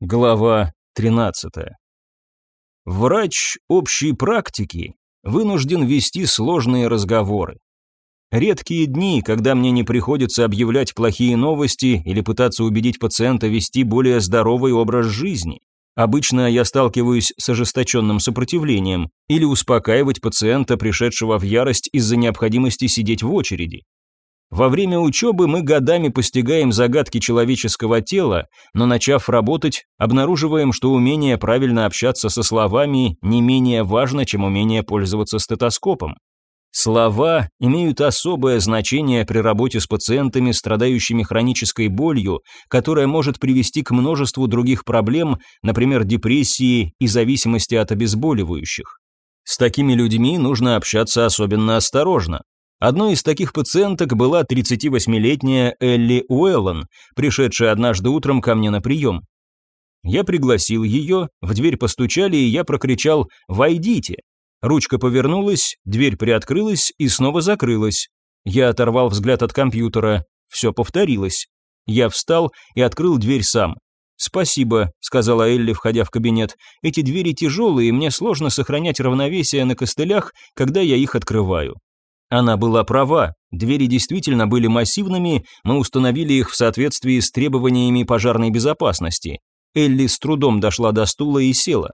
Глава 13. Врач общей практики вынужден вести сложные разговоры. Редкие дни, когда мне не приходится объявлять плохие новости или пытаться убедить пациента вести более здоровый образ жизни. Обычно я сталкиваюсь с ожесточенным сопротивлением или успокаивать пациента, пришедшего в ярость из-за необходимости сидеть в очереди. Во время учебы мы годами постигаем загадки человеческого тела, но начав работать, обнаруживаем, что умение правильно общаться со словами не менее важно, чем умение пользоваться стетоскопом. Слова имеют особое значение при работе с пациентами, страдающими хронической болью, которая может привести к множеству других проблем, например, депрессии и зависимости от обезболивающих. С такими людьми нужно общаться особенно осторожно. Одной из таких пациенток была 38-летняя Элли Уэллон, пришедшая однажды утром ко мне на прием. Я пригласил ее, в дверь постучали, и я прокричал «Войдите!». Ручка повернулась, дверь приоткрылась и снова закрылась. Я оторвал взгляд от компьютера. Все повторилось. Я встал и открыл дверь сам. «Спасибо», — сказала Элли, входя в кабинет. «Эти двери тяжелые, и мне сложно сохранять равновесие на костылях, когда я их открываю. Она была права, двери действительно были массивными, мы установили их в соответствии с требованиями пожарной безопасности. Элли с трудом дошла до стула и села.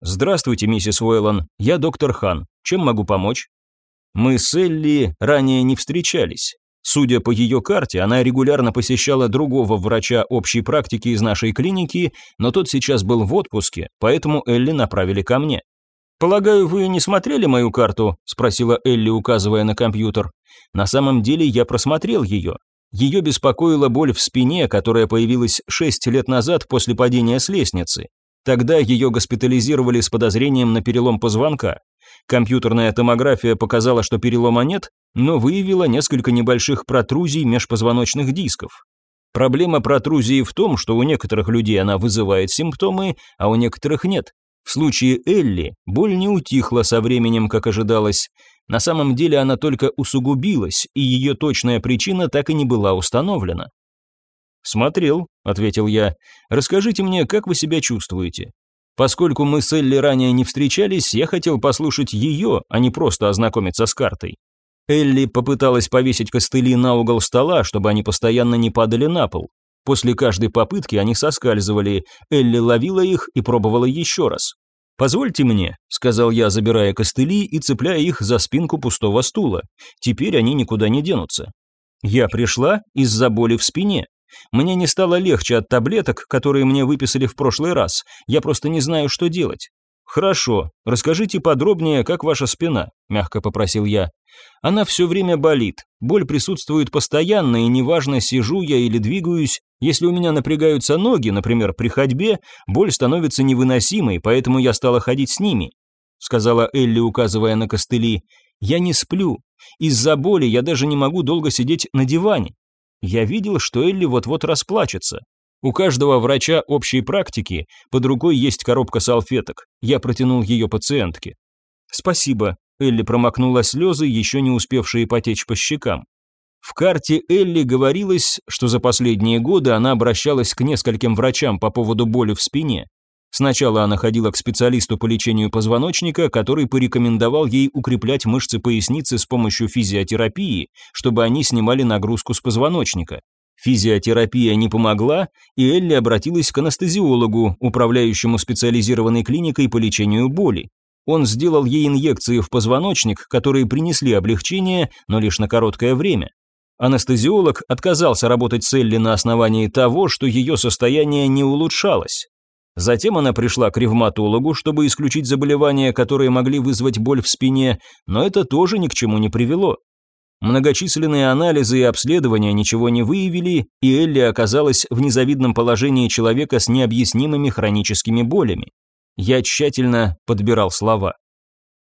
«Здравствуйте, миссис Уэллон, я доктор Хан. Чем могу помочь?» Мы с Элли ранее не встречались. Судя по ее карте, она регулярно посещала другого врача общей практики из нашей клиники, но тот сейчас был в отпуске, поэтому Элли направили ко мне. «Полагаю, вы не смотрели мою карту?» – спросила Элли, указывая на компьютер. На самом деле я просмотрел ее. Ее беспокоила боль в спине, которая появилась шесть лет назад после падения с лестницы. Тогда ее госпитализировали с подозрением на перелом позвонка. Компьютерная томография показала, что перелома нет, но выявила несколько небольших протрузий межпозвоночных дисков. Проблема протрузии в том, что у некоторых людей она вызывает симптомы, а у некоторых нет. В случае Элли боль не утихла со временем, как ожидалось. На самом деле она только усугубилась, и ее точная причина так и не была установлена. «Смотрел», — ответил я. «Расскажите мне, как вы себя чувствуете?» Поскольку мы с Элли ранее не встречались, я хотел послушать ее, а не просто ознакомиться с картой. Элли попыталась повесить костыли на угол стола, чтобы они постоянно не падали на пол. После каждой попытки они соскальзывали, Элли ловила их и пробовала еще раз. «Позвольте мне», — сказал я, забирая костыли и цепляя их за спинку пустого стула. «Теперь они никуда не денутся». Я пришла из-за боли в спине. Мне не стало легче от таблеток, которые мне выписали в прошлый раз. Я просто не знаю, что делать. «Хорошо, расскажите подробнее, как ваша спина», – мягко попросил я. «Она все время болит. Боль присутствует постоянно, и неважно, сижу я или двигаюсь. Если у меня напрягаются ноги, например, при ходьбе, боль становится невыносимой, поэтому я стала ходить с ними», – сказала Элли, указывая на костыли. «Я не сплю. Из-за боли я даже не могу долго сидеть на диване. Я видел, что Элли вот-вот расплачется. У каждого врача общей практики под рукой есть коробка салфеток. Я протянул ее пациентке. «Спасибо», — Элли промокнула слезы, еще не успевшие потечь по щекам. В карте Элли говорилось, что за последние годы она обращалась к нескольким врачам по поводу боли в спине. Сначала она ходила к специалисту по лечению позвоночника, который порекомендовал ей укреплять мышцы поясницы с помощью физиотерапии, чтобы они снимали нагрузку с позвоночника. Физиотерапия не помогла, и Элли обратилась к анестезиологу, управляющему специализированной клиникой по лечению боли. Он сделал ей инъекции в позвоночник, которые принесли облегчение, но лишь на короткое время. Анестезиолог отказался работать с Элли на основании того, что ее состояние не улучшалось. Затем она пришла к ревматологу, чтобы исключить заболевания, которые могли вызвать боль в спине, но это тоже ни к чему не привело. Многочисленные анализы и обследования ничего не выявили, и Элли оказалась в незавидном положении человека с необъяснимыми хроническими болями. Я тщательно подбирал слова.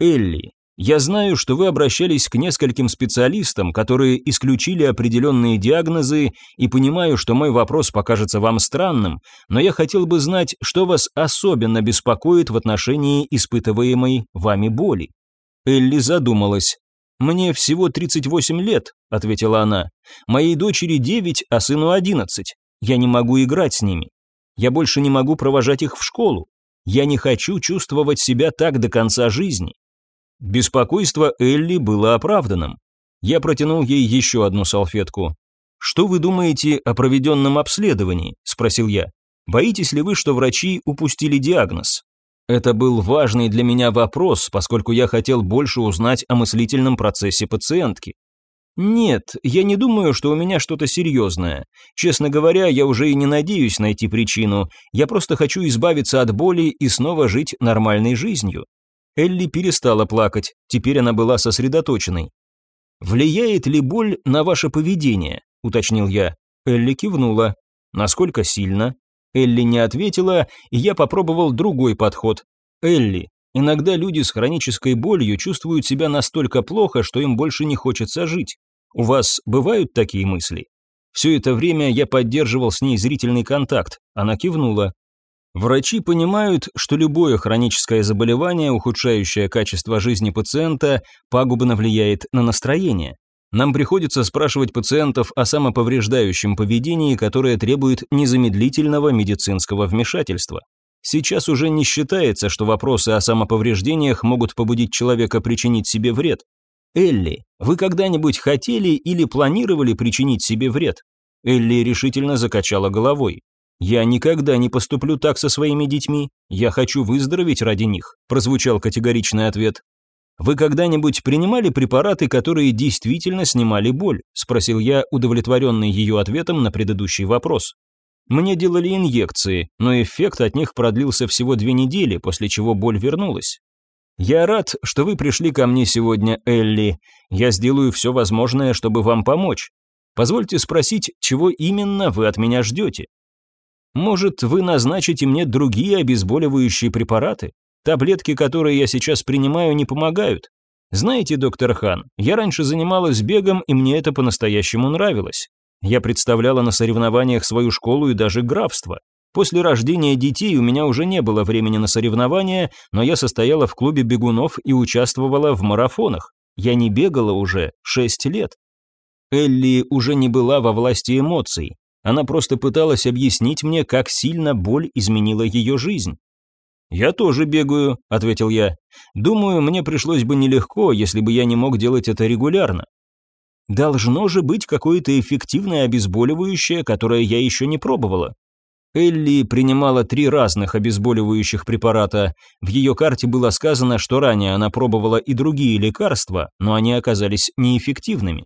Элли, я знаю, что вы обращались к нескольким специалистам, которые исключили определенные диагнозы, и понимаю, что мой вопрос покажется вам странным, но я хотел бы знать, что вас особенно беспокоит в отношении испытываемой вами боли. Элли задумалась. «Мне всего 38 лет», — ответила она. «Моей дочери 9, а сыну 11. Я не могу играть с ними». Я больше не могу провожать их в школу. Я не хочу чувствовать себя так до конца жизни. Беспокойство Элли было оправданным. Я протянул ей еще одну салфетку. «Что вы думаете о проведенном обследовании?» – спросил я. «Боитесь ли вы, что врачи упустили диагноз?» Это был важный для меня вопрос, поскольку я хотел больше узнать о мыслительном процессе пациентки. Нет, я не думаю, что у меня что-то серьезное. Честно говоря, я уже и не надеюсь найти причину. Я просто хочу избавиться от боли и снова жить нормальной жизнью. Элли перестала плакать, теперь она была сосредоточенной. «Влияет ли боль на ваше поведение?» – уточнил я. Элли кивнула. «Насколько сильно?» Элли не ответила, и я попробовал другой подход. «Элли, иногда люди с хронической болью чувствуют себя настолько плохо, что им больше не хочется жить. У вас бывают такие мысли?» Все это время я поддерживал с ней зрительный контакт. Она кивнула. Врачи понимают, что любое хроническое заболевание, ухудшающее качество жизни пациента, пагубно влияет на настроение. Нам приходится спрашивать пациентов о самоповреждающем поведении, которое требует незамедлительного медицинского вмешательства. Сейчас уже не считается, что вопросы о самоповреждениях могут побудить человека причинить себе вред. Элли, вы когда-нибудь хотели или планировали причинить себе вред? Элли решительно закачала головой. «Я никогда не поступлю так со своими детьми. Я хочу выздороветь ради них», – прозвучал категоричный ответ. «Вы когда-нибудь принимали препараты, которые действительно снимали боль?» – спросил я, удовлетворенный ее ответом на предыдущий вопрос. Мне делали инъекции, но эффект от них продлился всего две недели, после чего боль вернулась. «Я рад, что вы пришли ко мне сегодня, Элли. Я сделаю все возможное, чтобы вам помочь. Позвольте спросить, чего именно вы от меня ждете?» Может, вы назначите мне другие обезболивающие препараты? Таблетки, которые я сейчас принимаю, не помогают. Знаете, доктор Хан, я раньше занималась бегом, и мне это по-настоящему нравилось. Я представляла на соревнованиях свою школу и даже графство. После рождения детей у меня уже не было времени на соревнования, но я состояла в клубе бегунов и участвовала в марафонах. Я не бегала уже шесть лет. Элли уже не была во власти эмоций. Она просто пыталась объяснить мне, как сильно боль изменила ее жизнь. «Я тоже бегаю», — ответил я. «Думаю, мне пришлось бы нелегко, если бы я не мог делать это регулярно. Должно же быть какое-то эффективное обезболивающее, которое я еще не пробовала». Элли принимала три разных обезболивающих препарата. В ее карте было сказано, что ранее она пробовала и другие лекарства, но они оказались неэффективными.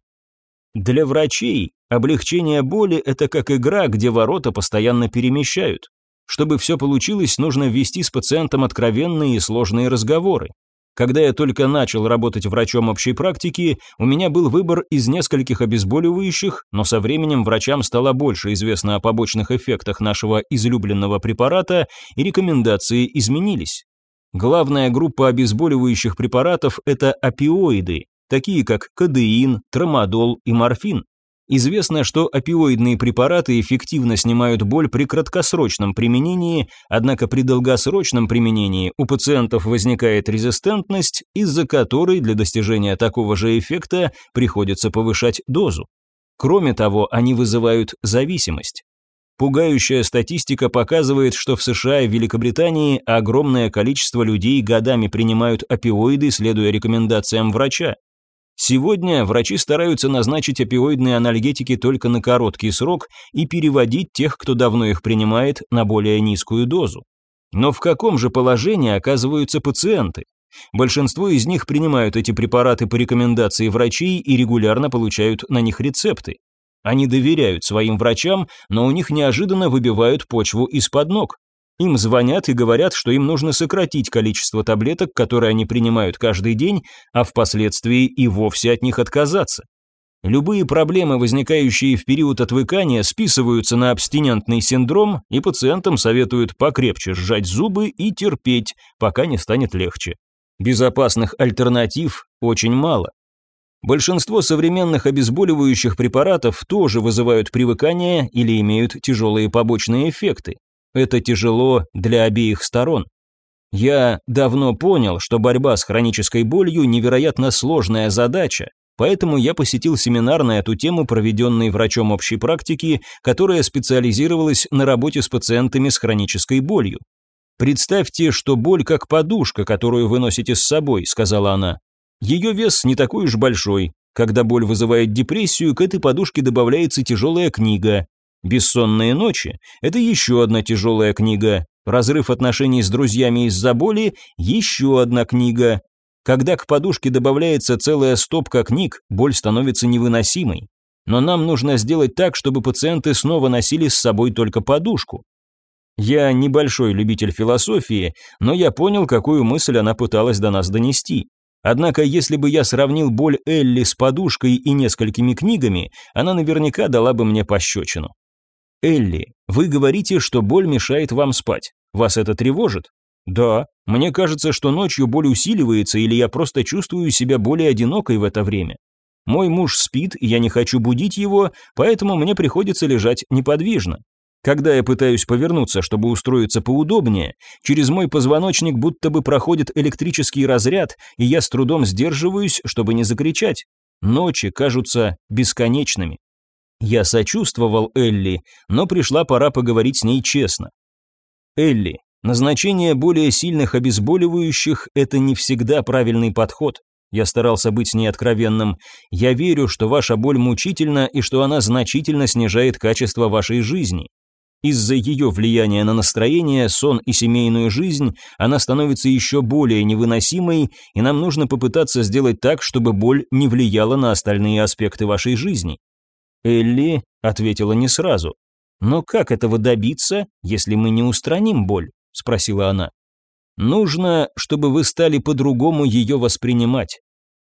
Для врачей облегчение боли – это как игра, где ворота постоянно перемещают. Чтобы все получилось, нужно вести с пациентом откровенные и сложные разговоры. Когда я только начал работать врачом общей практики, у меня был выбор из нескольких обезболивающих, но со временем врачам стало больше известно о побочных эффектах нашего излюбленного препарата, и рекомендации изменились. Главная группа обезболивающих препаратов – это опиоиды, такие как кадеин, трамадол и морфин. Известно, что опиоидные препараты эффективно снимают боль при краткосрочном применении, однако при долгосрочном применении у пациентов возникает резистентность, из-за которой для достижения такого же эффекта приходится повышать дозу. Кроме того, они вызывают зависимость. Пугающая статистика показывает, что в США и Великобритании огромное количество людей годами принимают опиоиды, следуя рекомендациям врача. Сегодня врачи стараются назначить опиоидные анальгетики только на короткий срок и переводить тех, кто давно их принимает, на более низкую дозу. Но в каком же положении оказываются пациенты? Большинство из них принимают эти препараты по рекомендации врачей и регулярно получают на них рецепты. Они доверяют своим врачам, но у них неожиданно выбивают почву из-под ног. Им звонят и говорят, что им нужно сократить количество таблеток, которые они принимают каждый день, а впоследствии и вовсе от них отказаться. Любые проблемы, возникающие в период отвыкания, списываются на абстинентный синдром, и пациентам советуют покрепче сжать зубы и терпеть, пока не станет легче. Безопасных альтернатив очень мало. Большинство современных обезболивающих препаратов тоже вызывают привыкание или имеют тяжелые побочные эффекты. Это тяжело для обеих сторон. Я давно понял, что борьба с хронической болью невероятно сложная задача, поэтому я посетил семинар на эту тему, проведенный врачом общей практики, которая специализировалась на работе с пациентами с хронической болью. «Представьте, что боль как подушка, которую вы носите с собой», — сказала она. «Ее вес не такой уж большой. Когда боль вызывает депрессию, к этой подушке добавляется тяжелая книга. «Бессонные ночи» — это еще одна тяжелая книга. Разрыв отношений с друзьями из-за боли – еще одна книга. Когда к подушке добавляется целая стопка книг, боль становится невыносимой. Но нам нужно сделать так, чтобы пациенты снова носили с собой только подушку. Я небольшой любитель философии, но я понял, какую мысль она пыталась до нас донести. Однако, если бы я сравнил боль Элли с подушкой и несколькими книгами, она наверняка дала бы мне пощечину. Элли, вы говорите, что боль мешает вам спать. Вас это тревожит? Да, мне кажется, что ночью боль усиливается или я просто чувствую себя более одинокой в это время. Мой муж спит, и я не хочу будить его, поэтому мне приходится лежать неподвижно. Когда я пытаюсь повернуться, чтобы устроиться поудобнее, через мой позвоночник будто бы проходит электрический разряд, и я с трудом сдерживаюсь, чтобы не закричать. Ночи кажутся бесконечными. Я сочувствовал Элли, но пришла пора поговорить с ней честно. Элли, назначение более сильных обезболивающих – это не всегда правильный подход. Я старался быть с ней откровенным. Я верю, что ваша боль мучительна и что она значительно снижает качество вашей жизни. Из-за ее влияния на настроение, сон и семейную жизнь она становится еще более невыносимой, и нам нужно попытаться сделать так, чтобы боль не влияла на остальные аспекты вашей жизни. Элли ответила не сразу. «Но как этого добиться, если мы не устраним боль?» – спросила она. «Нужно, чтобы вы стали по-другому ее воспринимать.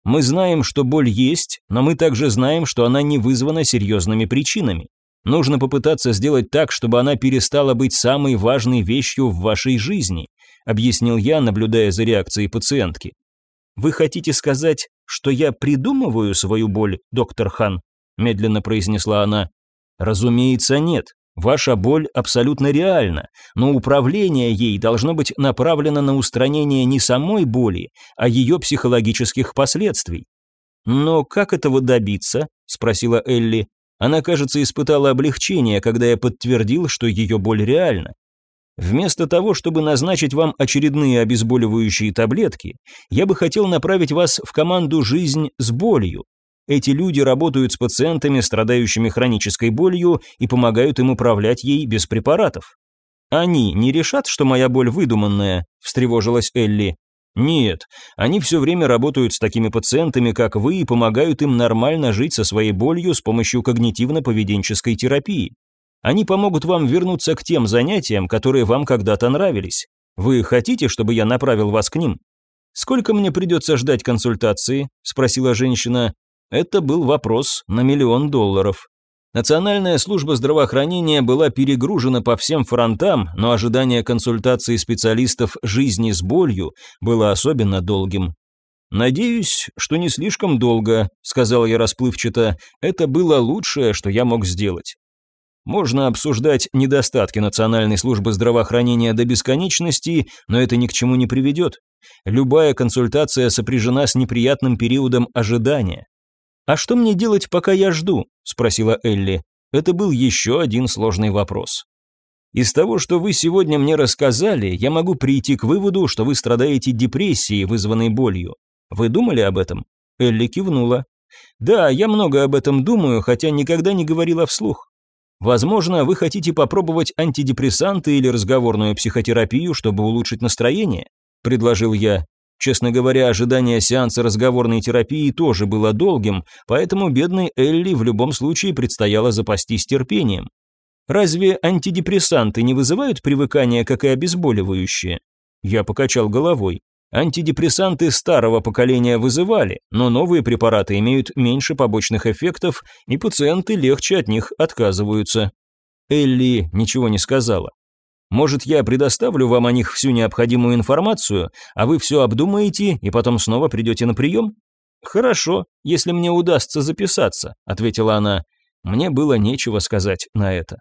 Мы знаем, что боль есть, но мы также знаем, что она не вызвана серьезными причинами. Нужно попытаться сделать так, чтобы она перестала быть самой важной вещью в вашей жизни», объяснил я, наблюдая за реакцией пациентки. «Вы хотите сказать, что я придумываю свою боль, доктор Хан?» Медленно произнесла она. Разумеется, нет. Ваша боль абсолютно реальна, но управление ей должно быть направлено на устранение не самой боли, а ее психологических последствий. «Но как этого добиться?» – спросила Элли. Она, кажется, испытала облегчение, когда я подтвердил, что ее боль реальна. Вместо того, чтобы назначить вам очередные обезболивающие таблетки, я бы хотел направить вас в команду «Жизнь с болью», эти люди работают с пациентами, страдающими хронической болью, и помогают им управлять ей без препаратов. Они не решат, что моя боль выдуманная, встревожилась Элли. Нет, они все время работают с такими пациентами, как вы, и помогают им нормально жить со своей болью с помощью когнитивно-поведенческой терапии. Они помогут вам вернуться к тем занятиям, которые вам когда-то нравились. Вы хотите, чтобы я направил вас к ним? Сколько мне придется ждать консультации? спросила женщина. Это был вопрос на миллион долларов. Национальная служба здравоохранения была перегружена по всем фронтам, но ожидание консультации специалистов жизни с болью было особенно долгим. «Надеюсь, что не слишком долго», — сказал я расплывчато, — «это было лучшее, что я мог сделать». Можно обсуждать недостатки Национальной службы здравоохранения до бесконечности, но это ни к чему не приведет. Любая консультация сопряжена с неприятным периодом ожидания. «А что мне делать, пока я жду?» – спросила Элли. Это был еще один сложный вопрос. Из того, что вы сегодня мне рассказали, я могу прийти к выводу, что вы страдаете депрессией, вызванной болью. Вы думали об этом? Элли кивнула. Да, я много об этом думаю, хотя никогда не говорила вслух. Возможно, вы хотите попробовать антидепрессанты или разговорную психотерапию, чтобы улучшить настроение, предложил я. Честно говоря, ожидание сеанса разговорной терапии тоже было долгим, поэтому бедной Элли в любом случае предстояло запастись терпением. Разве антидепрессанты не вызывают привыкания, как и обезболивающие? Я покачал головой. Антидепрессанты старого поколения вызывали, но новые препараты имеют меньше побочных эффектов, и пациенты легче от них отказываются. Элли ничего не сказала. Может, я предоставлю вам о них всю необходимую информацию, а вы все обдумаете и потом снова придете на прием?» «Хорошо, если мне удастся записаться», — ответила она. Мне было нечего сказать на это.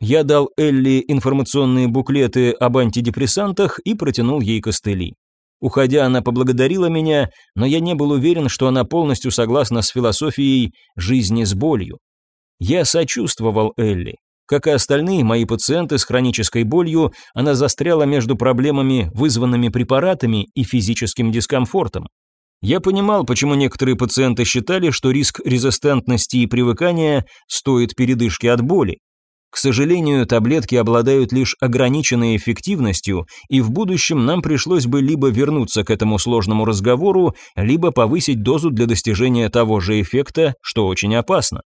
Я дал Элли информационные буклеты об антидепрессантах и протянул ей костыли. Уходя, она поблагодарила меня, но я не был уверен, что она полностью согласна с философией жизни с болью. Я сочувствовал Элли. Как и остальные мои пациенты с хронической болью, она застряла между проблемами, вызванными препаратами и физическим дискомфортом. Я понимал, почему некоторые пациенты считали, что риск резистентности и привыкания стоит передышки от боли. К сожалению, таблетки обладают лишь ограниченной эффективностью, и в будущем нам пришлось бы либо вернуться к этому сложному разговору, либо повысить дозу для достижения того же эффекта, что очень опасно.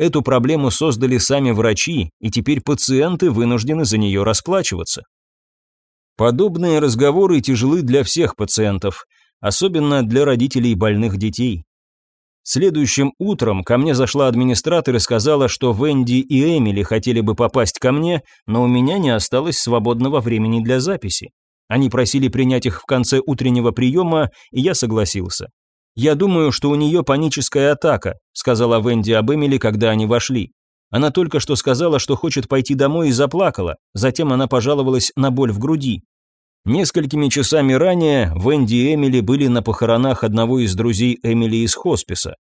Эту проблему создали сами врачи, и теперь пациенты вынуждены за нее расплачиваться. Подобные разговоры тяжелы для всех пациентов, особенно для родителей больных детей. Следующим утром ко мне зашла администратор и сказала, что Венди и Эмили хотели бы попасть ко мне, но у меня не осталось свободного времени для записи. Они просили принять их в конце утреннего приема, и я согласился. «Я думаю, что у нее паническая атака», сказала Венди об Эмили, когда они вошли. Она только что сказала, что хочет пойти домой и заплакала, затем она пожаловалась на боль в груди. Несколькими часами ранее Венди и Эмили были на похоронах одного из друзей Эмили из хосписа.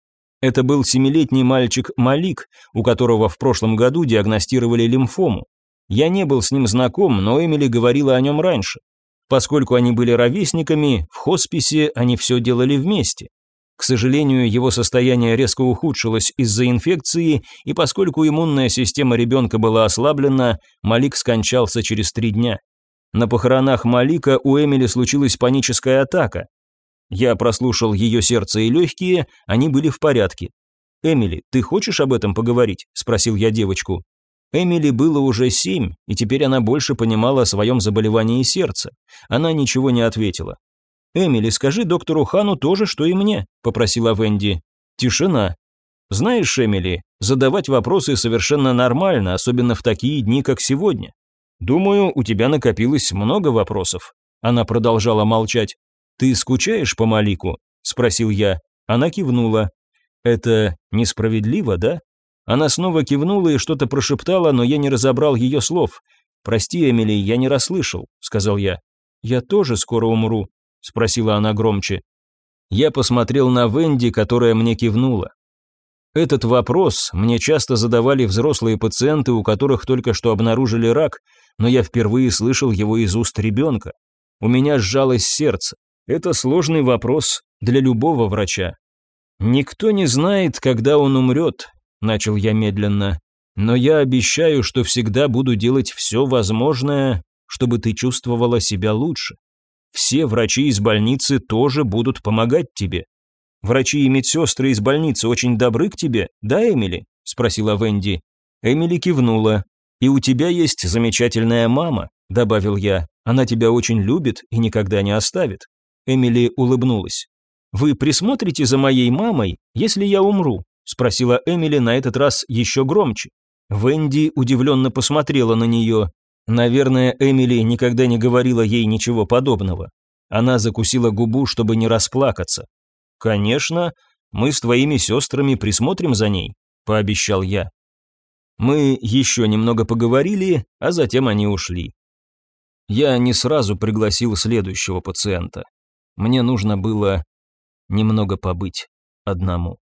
Это был семилетний мальчик Малик, у которого в прошлом году диагностировали лимфому. Я не был с ним знаком, но Эмили говорила о нем раньше. Поскольку они были ровесниками, в хосписе они все делали вместе. К сожалению, его состояние резко ухудшилось из-за инфекции, и поскольку иммунная система ребенка была ослаблена, Малик скончался через три дня. На похоронах Малика у Эмили случилась паническая атака. Я прослушал ее сердце и легкие, они были в порядке. «Эмили, ты хочешь об этом поговорить?» – спросил я девочку. Эмили было уже семь, и теперь она больше понимала о своем заболевании сердца. Она ничего не ответила. «Эмили, скажи доктору Хану то же, что и мне», – попросила Венди. Тишина. «Знаешь, Эмили, задавать вопросы совершенно нормально, особенно в такие дни, как сегодня. «Думаю, у тебя накопилось много вопросов». Она продолжала молчать. «Ты скучаешь по Малику?» – спросил я. Она кивнула. «Это несправедливо, да?» Она снова кивнула и что-то прошептала, но я не разобрал ее слов. «Прости, Эмили, я не расслышал», – сказал я. «Я тоже скоро умру», – спросила она громче. Я посмотрел на Венди, которая мне кивнула. Этот вопрос мне часто задавали взрослые пациенты, у которых только что обнаружили рак, но я впервые слышал его из уст ребенка. У меня сжалось сердце. Это сложный вопрос для любого врача. «Никто не знает, когда он умрет», – начал я медленно. «Но я обещаю, что всегда буду делать все возможное, чтобы ты чувствовала себя лучше. Все врачи из больницы тоже будут помогать тебе. Врачи и медсестры из больницы очень добры к тебе, да, Эмили?» – спросила Венди. Эмили кивнула. «И у тебя есть замечательная мама», – добавил я. «Она тебя очень любит и никогда не оставит». Эмили улыбнулась. «Вы присмотрите за моей мамой, если я умру?» – спросила Эмили на этот раз еще громче. Венди удивленно посмотрела на нее. Наверное, Эмили никогда не говорила ей ничего подобного. Она закусила губу, чтобы не расплакаться. «Конечно, мы с твоими сестрами присмотрим за ней», – пообещал я. Мы еще немного поговорили, а затем они ушли. Я не сразу пригласил следующего пациента. Мне нужно было немного побыть одному.